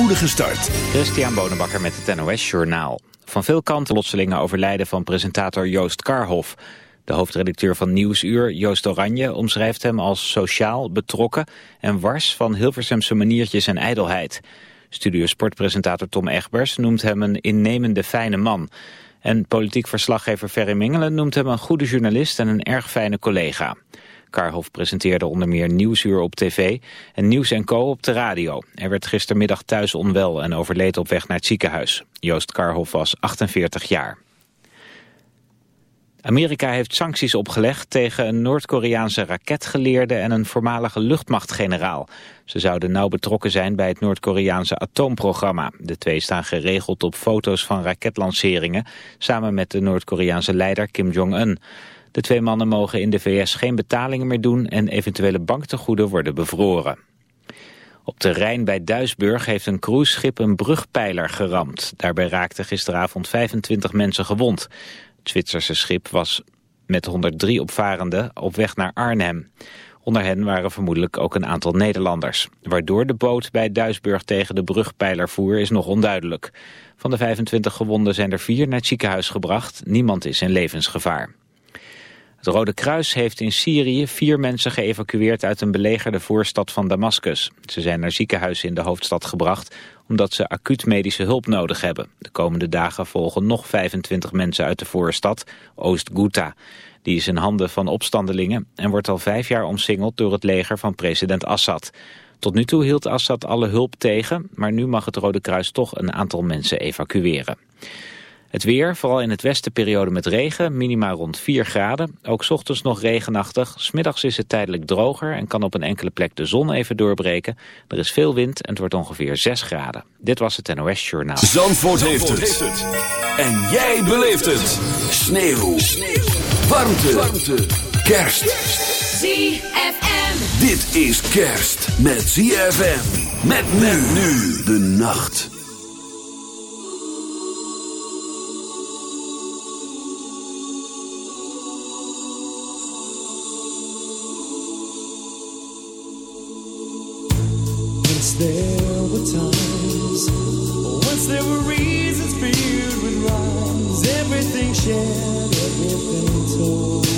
spoedige start. Christian Bonenbakker met het NOS Journaal. Van veel kanten plotselingen overlijden van presentator Joost Karhoff. De hoofdredacteur van Nieuwsuur, Joost Oranje, omschrijft hem als sociaal, betrokken... en wars van Hilversumse maniertjes en ijdelheid. Studio Sportpresentator Tom Egbers noemt hem een innemende fijne man... En politiek verslaggever Ferry Mingelen noemt hem een goede journalist en een erg fijne collega. Karhoff presenteerde onder meer Nieuwsuur op tv en Nieuws Co op de radio. Er werd gistermiddag thuis onwel en overleed op weg naar het ziekenhuis. Joost Karhoff was 48 jaar. Amerika heeft sancties opgelegd tegen een Noord-Koreaanse raketgeleerde en een voormalige luchtmachtgeneraal. Ze zouden nauw betrokken zijn bij het Noord-Koreaanse atoomprogramma. De twee staan geregeld op foto's van raketlanceringen samen met de Noord-Koreaanse leider Kim Jong-un. De twee mannen mogen in de VS geen betalingen meer doen en eventuele banktegoeden worden bevroren. Op de Rijn bij Duisburg heeft een cruiseschip een brugpijler geramd. Daarbij raakten gisteravond 25 mensen gewond. Het Zwitserse schip was met 103 opvarenden op weg naar Arnhem. Onder hen waren vermoedelijk ook een aantal Nederlanders. Waardoor de boot bij Duisburg tegen de brugpijler voer is nog onduidelijk. Van de 25 gewonden zijn er vier naar het ziekenhuis gebracht. Niemand is in levensgevaar. Het Rode Kruis heeft in Syrië vier mensen geëvacueerd uit een belegerde voorstad van Damascus. Ze zijn naar ziekenhuizen in de hoofdstad gebracht omdat ze acuut medische hulp nodig hebben. De komende dagen volgen nog 25 mensen uit de voorstad, Oost-Ghouta. Die is in handen van opstandelingen en wordt al vijf jaar omsingeld door het leger van president Assad. Tot nu toe hield Assad alle hulp tegen, maar nu mag het Rode Kruis toch een aantal mensen evacueren. Het weer, vooral in het westen periode met regen, minima rond 4 graden. Ook ochtends nog regenachtig. Smiddags is het tijdelijk droger en kan op een enkele plek de zon even doorbreken. Er is veel wind en het wordt ongeveer 6 graden. Dit was het NOS Journaal. Zandvoort, heeft, het. En jij beleeft het. Sneeuw. Sneeuw. Warmte. Warmte. Kerst. ZFM. Dit is kerst met ZFM. Met men nu de nacht. There were times, once there were reasons filled with everything shared, everything told.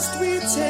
must we take?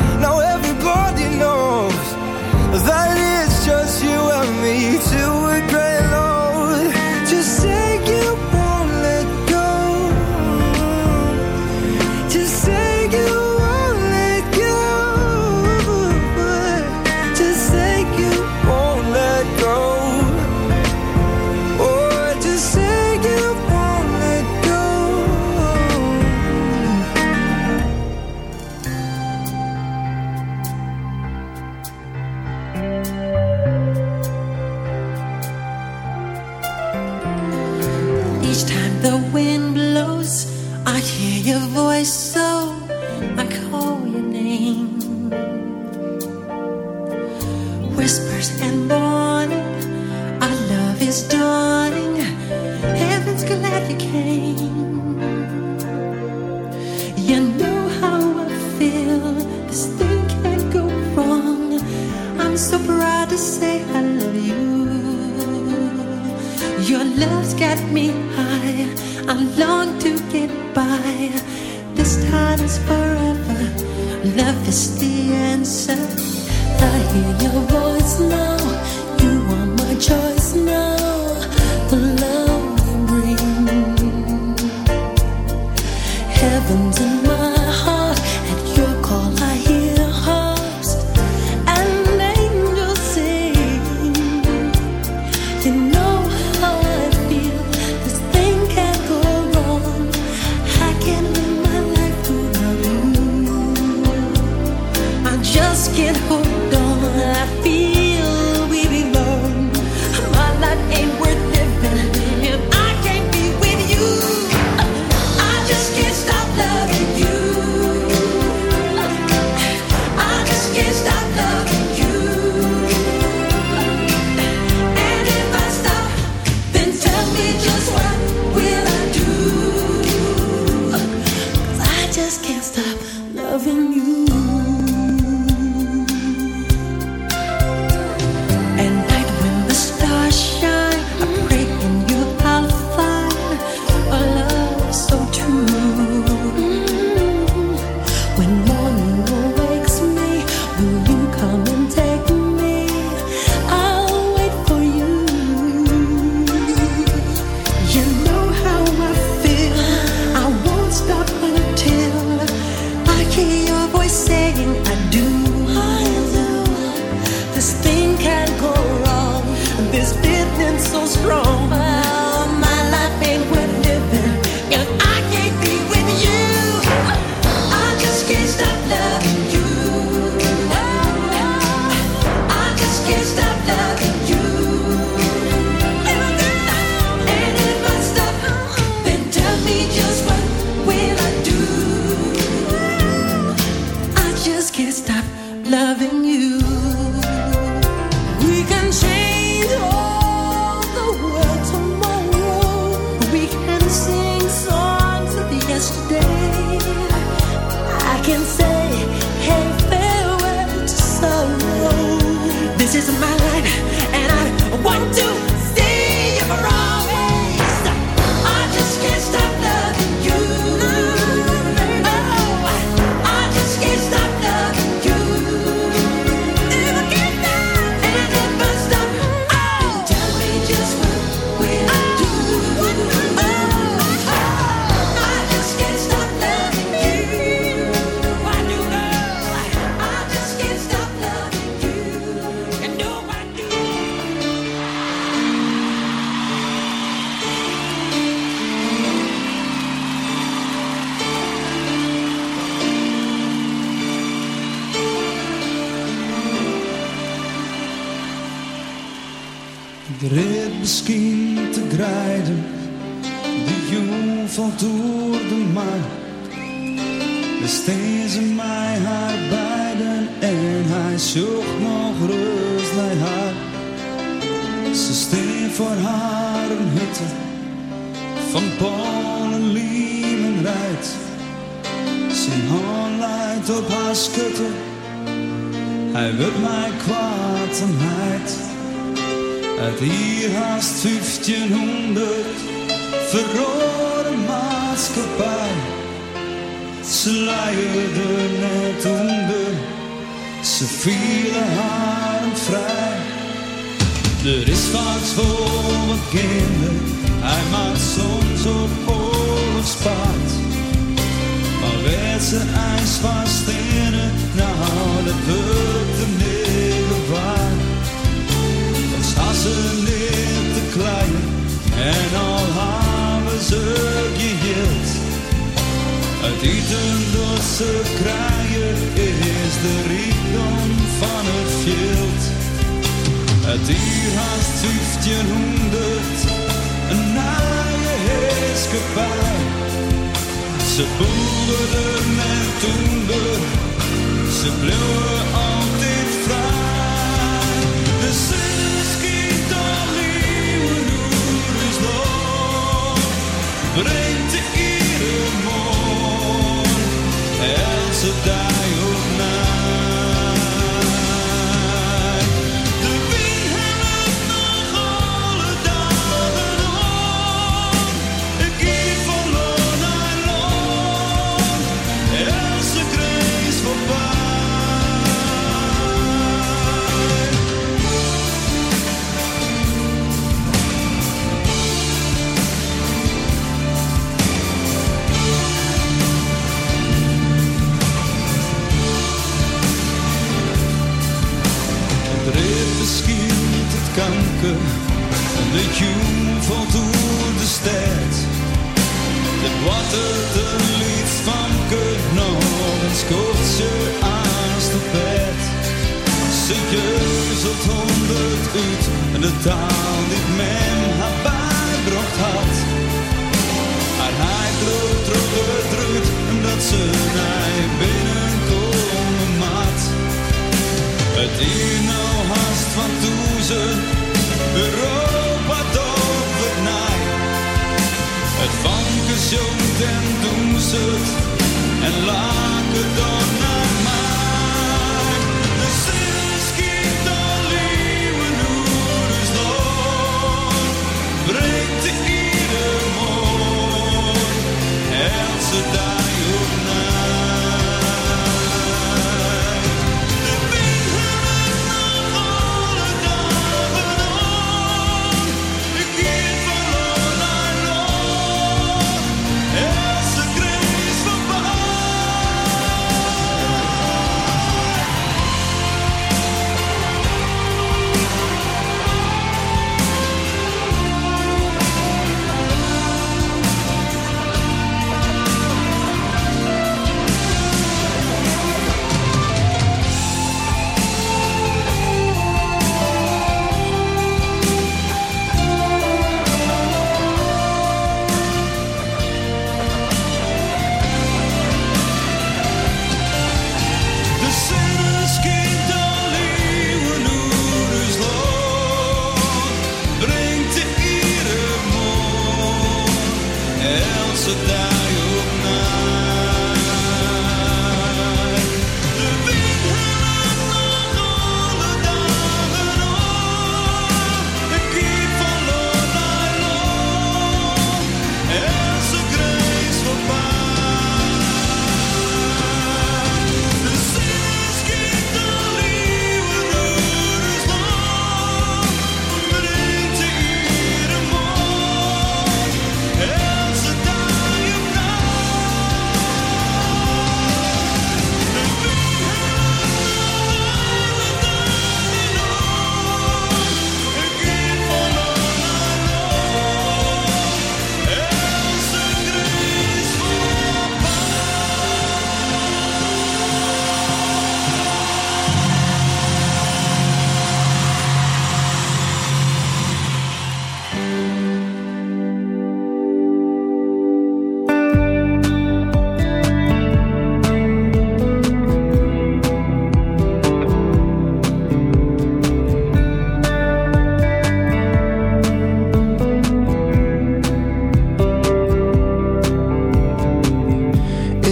Misschien te grijden, de jong valt door de markt. Besteen ze mij haar beiden en hij zocht nog rust naar haar. Ze steen voor haar een hutte van Paul en Liemen rijdt. Zijn hand leidt op haar schutte, hij wil mij kwaad en heid. Uit hier haast 1500 verrode maatschappij. Ze luierde net onder, ze vielen haar vrij. Er is vaak voor wat kinderen, hij maakt soms op oorlogspaard. Maar werd ze ijs vast in het, nou dat wordt niet Ze neer te klein en al hebben ze geheeld. Het eten dat ze krijgen is de rijkdom van het veld. Het hier haast 1500, een naaie heerskepaar. Ze boerden met toender, ze bleven Breng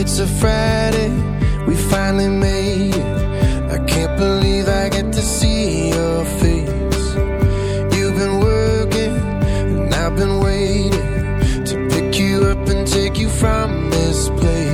It's a Friday, we finally made it. I can't believe I get to see your face. You've been working, and I've been waiting to pick you up and take you from this place.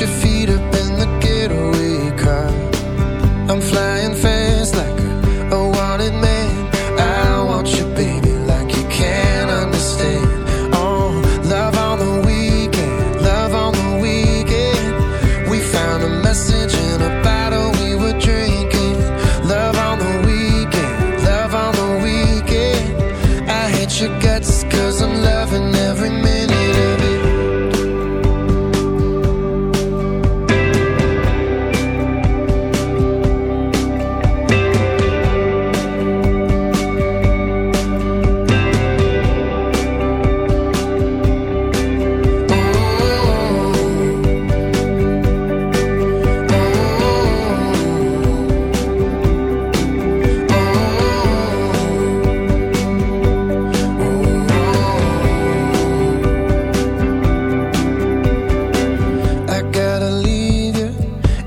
should feel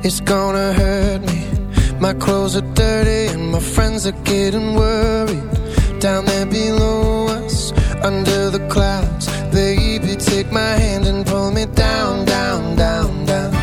It's gonna hurt me. My clothes are dirty and my friends are getting worried. Down there below us, under the clouds Baby, take my hand and pull me down, down, down, down.